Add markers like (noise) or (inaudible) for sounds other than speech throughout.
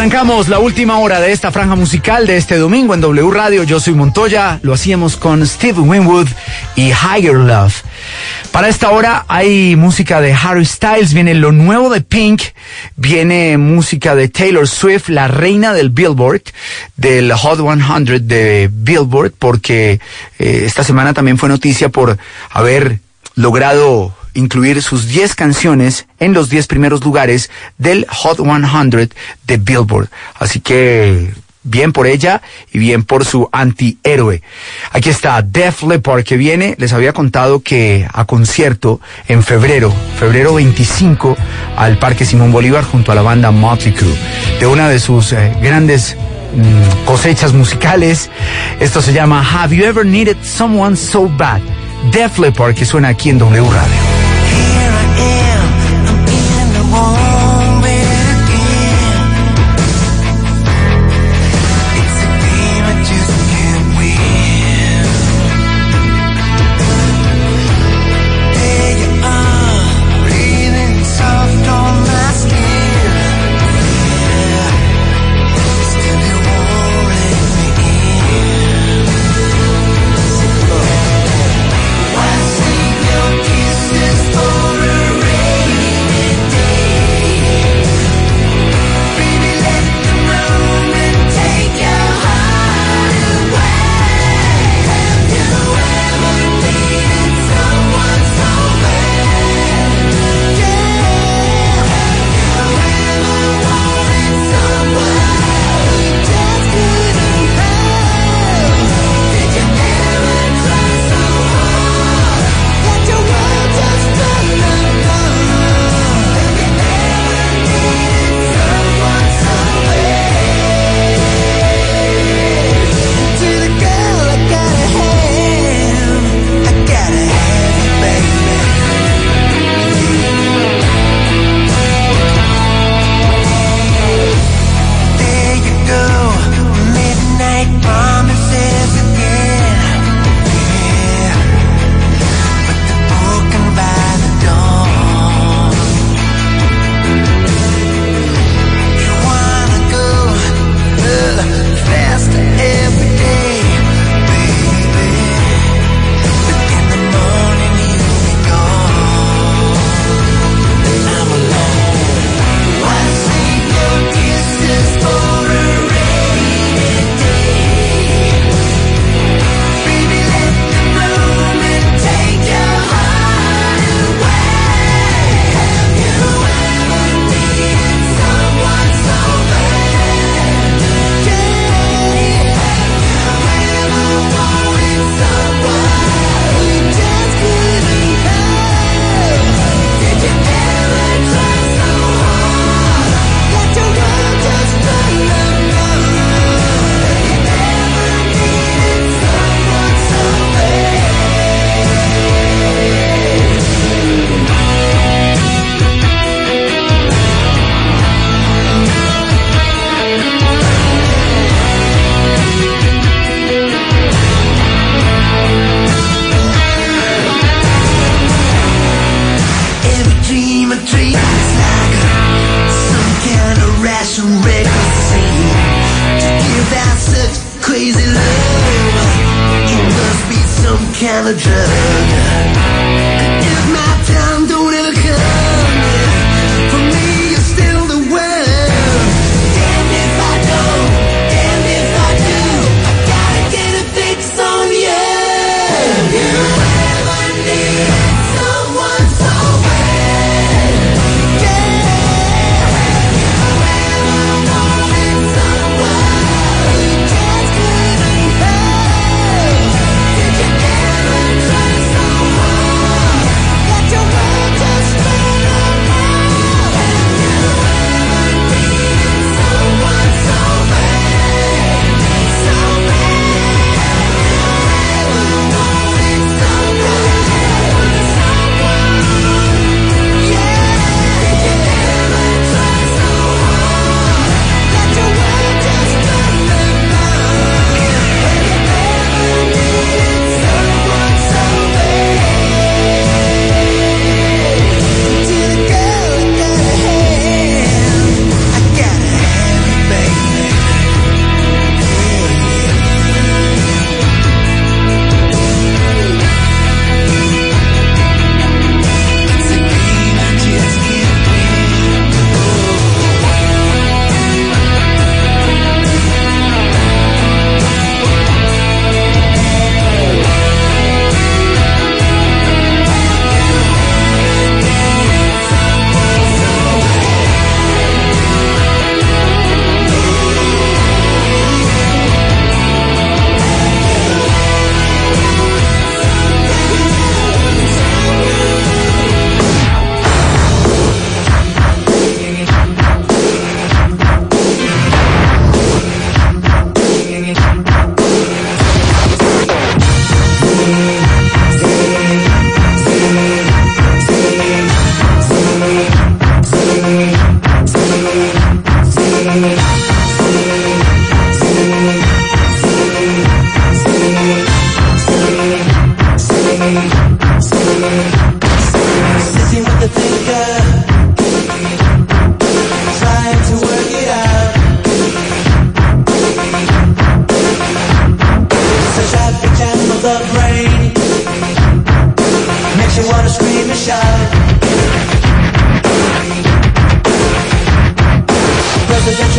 Arrancamos la última hora de esta franja musical de este domingo en W Radio. Yo soy Montoya, lo hacíamos con Steve Winwood y Higher Love. Para esta hora hay música de Harry Styles, viene lo nuevo de Pink, viene música de Taylor Swift, la reina del Billboard, del Hot 100 de Billboard, porque eh, esta semana también fue noticia por haber logrado incluir sus 10 canciones en los 10 primeros lugares del Hot 100 de Billboard. Así que bien por ella y bien por su antihéroe. Aquí está Def Leppard que viene, les había contado que a concierto en febrero, febrero 25, al Parque Simón Bolívar junto a la banda Motley Crue, de una de sus eh, grandes mm, cosechas musicales. Esto se llama Have You Ever Needed Someone So Bad? Def Leppard que suena aquí en W Radio.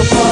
Montoya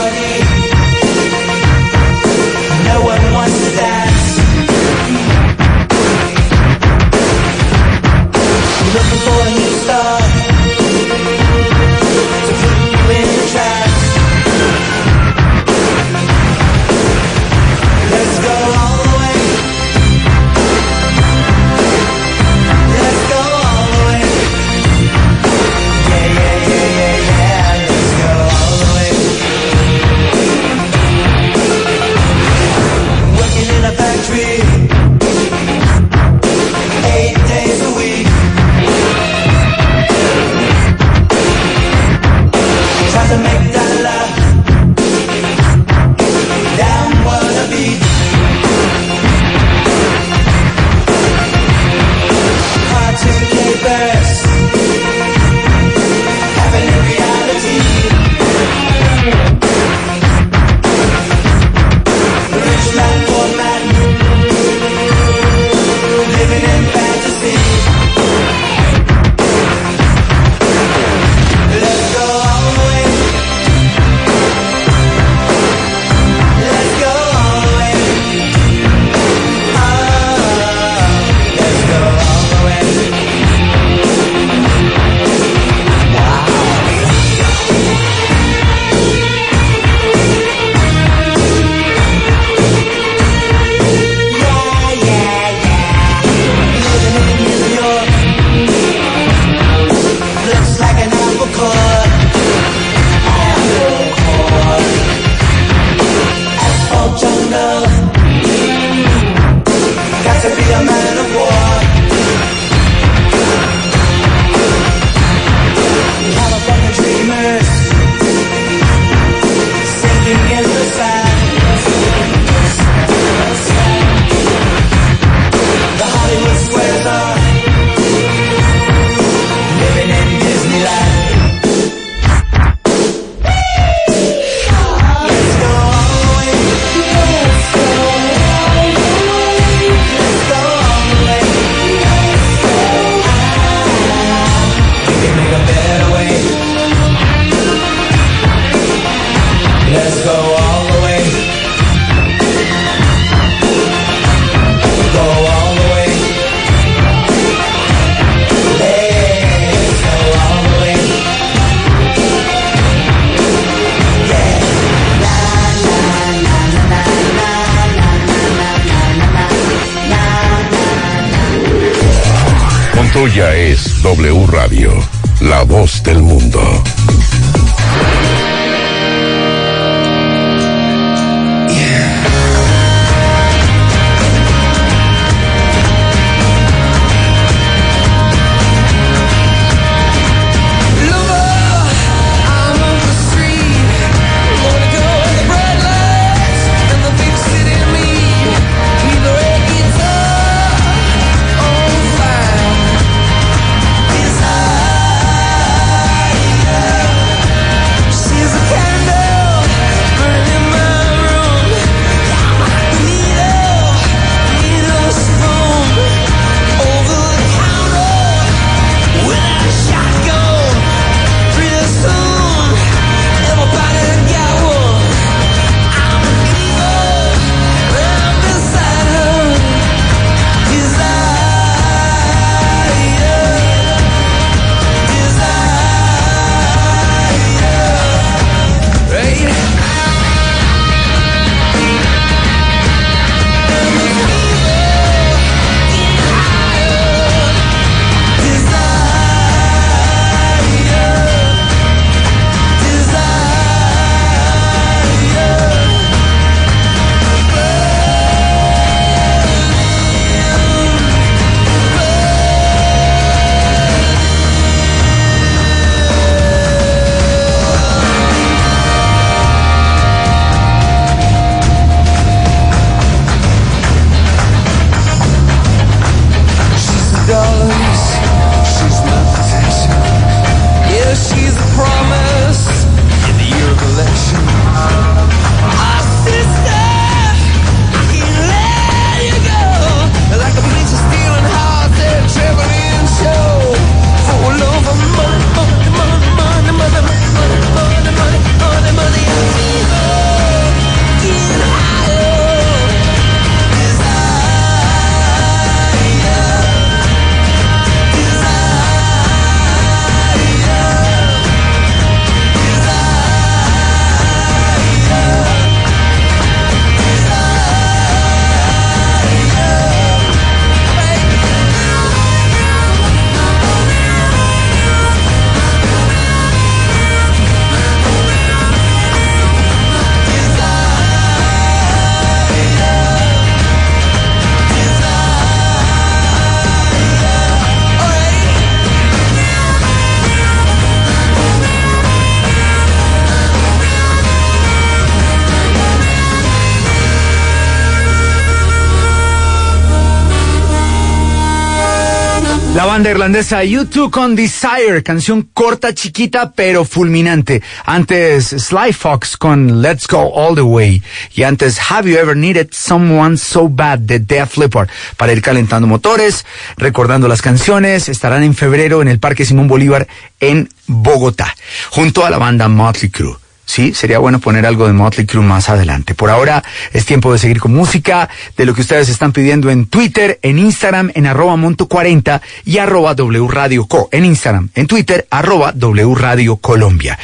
banda irlandesa U2 con Desire, canción corta, chiquita, pero fulminante. Antes Sly Fox con Let's Go All the Way. Y antes Have You Ever Needed Someone So Bad de Def Leppard. Para ir calentando motores, recordando las canciones, estarán en febrero en el Parque Simón Bolívar en Bogotá, junto a la banda Motley Crue. Sí, sería bueno poner algo de Motley Crue más adelante. Por ahora es tiempo de seguir con música, de lo que ustedes están pidiendo en Twitter, en Instagram, en arroba monto40 y arroba W Radio Co. En Instagram, en Twitter, arroba W Radio Colombia.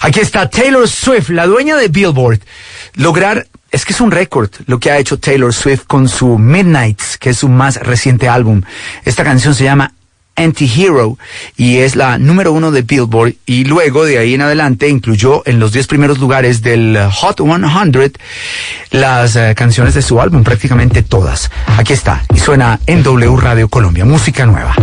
Aquí está Taylor Swift, la dueña de Billboard. Lograr es que es un récord lo que ha hecho Taylor Swift con su Midnights, que es su más reciente álbum. Esta canción se llama Anti-Hero y es la número uno de Billboard y luego de ahí en adelante incluyó en los 10 primeros lugares del Hot 100 las eh, canciones de su álbum, prácticamente todas. Aquí está y suena en W Radio Colombia, música nueva.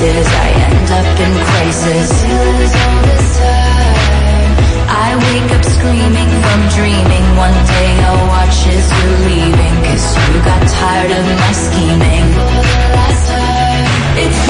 Vices I end up in crisis. I wake up screaming from dreaming. One day I'll watch as you're leaving Cause you got tired of my scheming. It's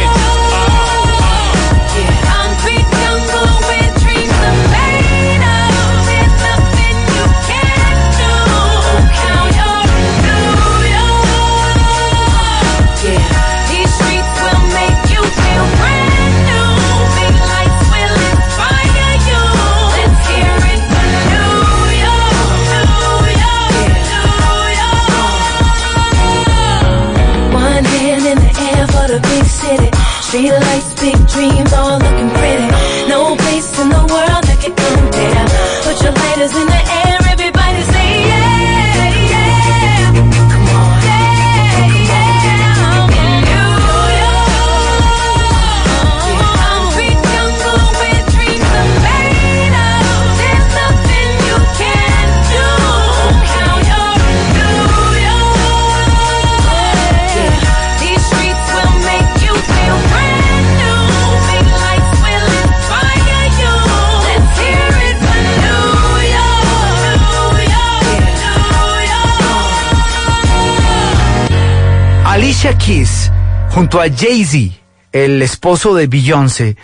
Junto a Jay-Z, el esposo de Beyoncé,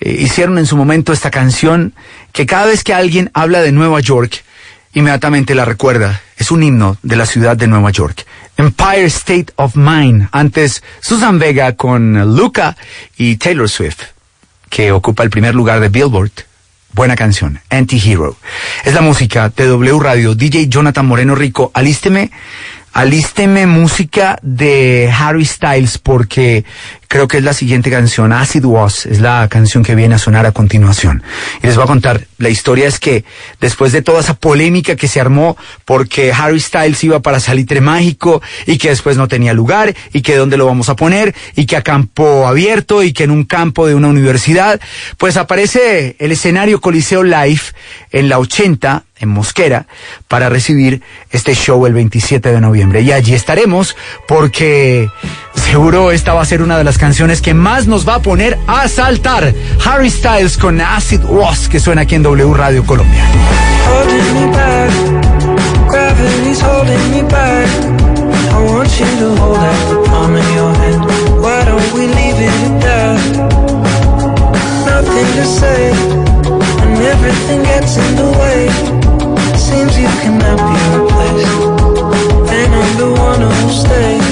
eh, hicieron en su momento esta canción que cada vez que alguien habla de Nueva York, inmediatamente la recuerda. Es un himno de la ciudad de Nueva York. Empire State of Mind. Antes, Susan Vega con Luca y Taylor Swift, que ocupa el primer lugar de Billboard. Buena canción, Anti-Hero. Es la música de W Radio, DJ Jonathan Moreno Rico. Alísteme, alísteme música de Harry Styles porque creo que es la siguiente canción, Acid Was, es la canción que viene a sonar a continuación. Y les voy a contar, la historia es que después de toda esa polémica que se armó porque Harry Styles iba para Salitre Mágico y que después no tenía lugar y que dónde lo vamos a poner y que a campo abierto y que en un campo de una universidad, pues aparece el escenario Coliseo Live en la 80 en Mosquera para recibir este show el 27 de noviembre. Y allí estaremos porque seguro esta va a ser una de las canciones que más nos va a poner a saltar. Harry Styles con Acid Was que suena aquí en W Radio Colombia. to say, and everything gets in the way. Seems you cannot be replaced, and I'm the one who'll stay.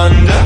Thunder,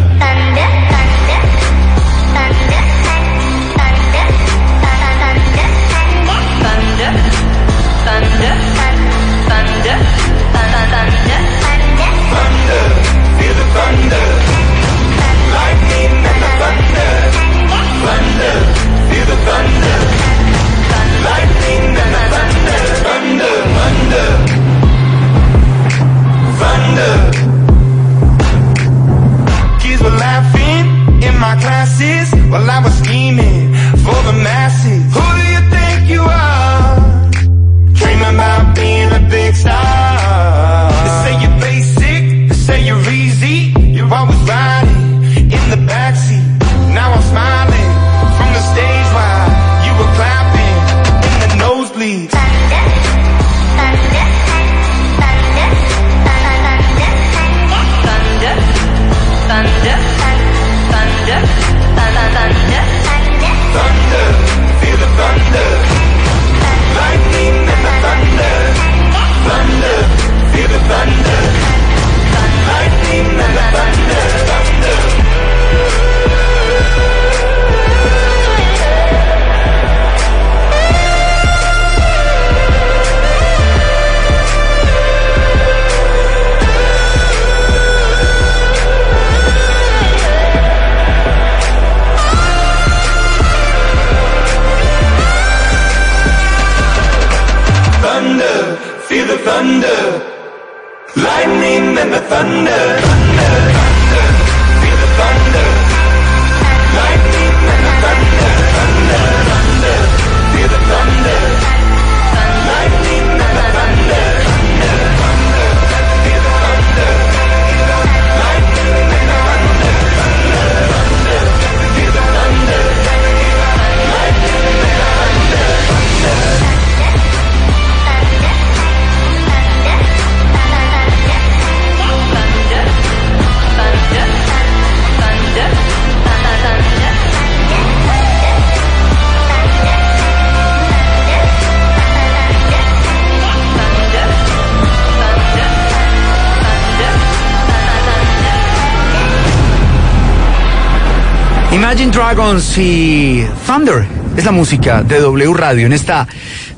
Dragons y Thunder es la música de W Radio en esta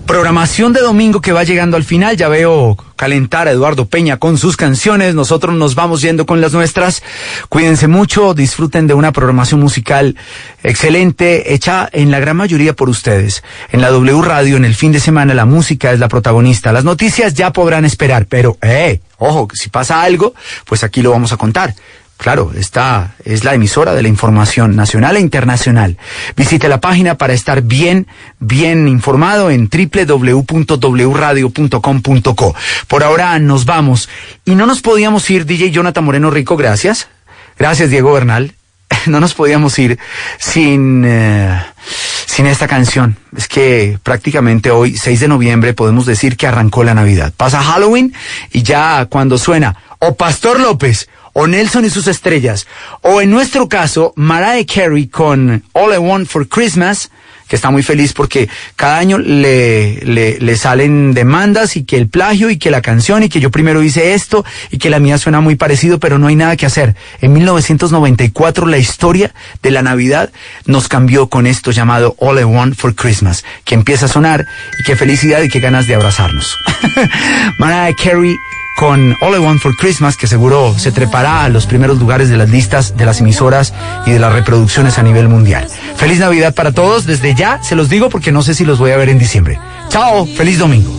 Programación de domingo que va llegando al final. Ya veo calentar a Eduardo Peña con sus canciones. Nosotros nos vamos yendo con las nuestras. Cuídense mucho, disfruten de una programación musical excelente, hecha en la gran mayoría por ustedes. En la W Radio, en el fin de semana, la música es la protagonista. Las noticias ya podrán esperar, pero, eh, ojo, si pasa algo, pues aquí lo vamos a contar. Claro, esta es la emisora de la información nacional e internacional. Visite la página para estar bien, bien informado en www.wradio.com.co. Por ahora nos vamos. Y no nos podíamos ir, DJ Jonathan Moreno Rico, gracias. Gracias, Diego Bernal. (laughs) No nos podíamos ir sin, eh, sin esta canción. Es que prácticamente hoy, 6 de noviembre, podemos decir que arrancó la Navidad. Pasa Halloween y ya cuando suena o Pastor López o Nelson y sus estrellas, o en nuestro caso, Mariah Carey con All I Want for Christmas, que está muy feliz porque cada año le, le, le salen demandas y que el plagio y que la canción y que yo primero hice esto y que la mía suena muy parecido, pero no hay nada que hacer. En 1994 la historia de la Navidad nos cambió con esto llamado All I Want for Christmas, que empieza a sonar y qué felicidad y qué ganas de abrazarnos. (laughs) Mariah Carey con All I Want for Christmas, que seguro se trepará a los primeros lugares de las listas de las emisoras y de las reproducciones a nivel mundial. Feliz Navidad para todos, desde ya se los digo porque no sé si los voy a ver en diciembre. Chao, feliz domingo.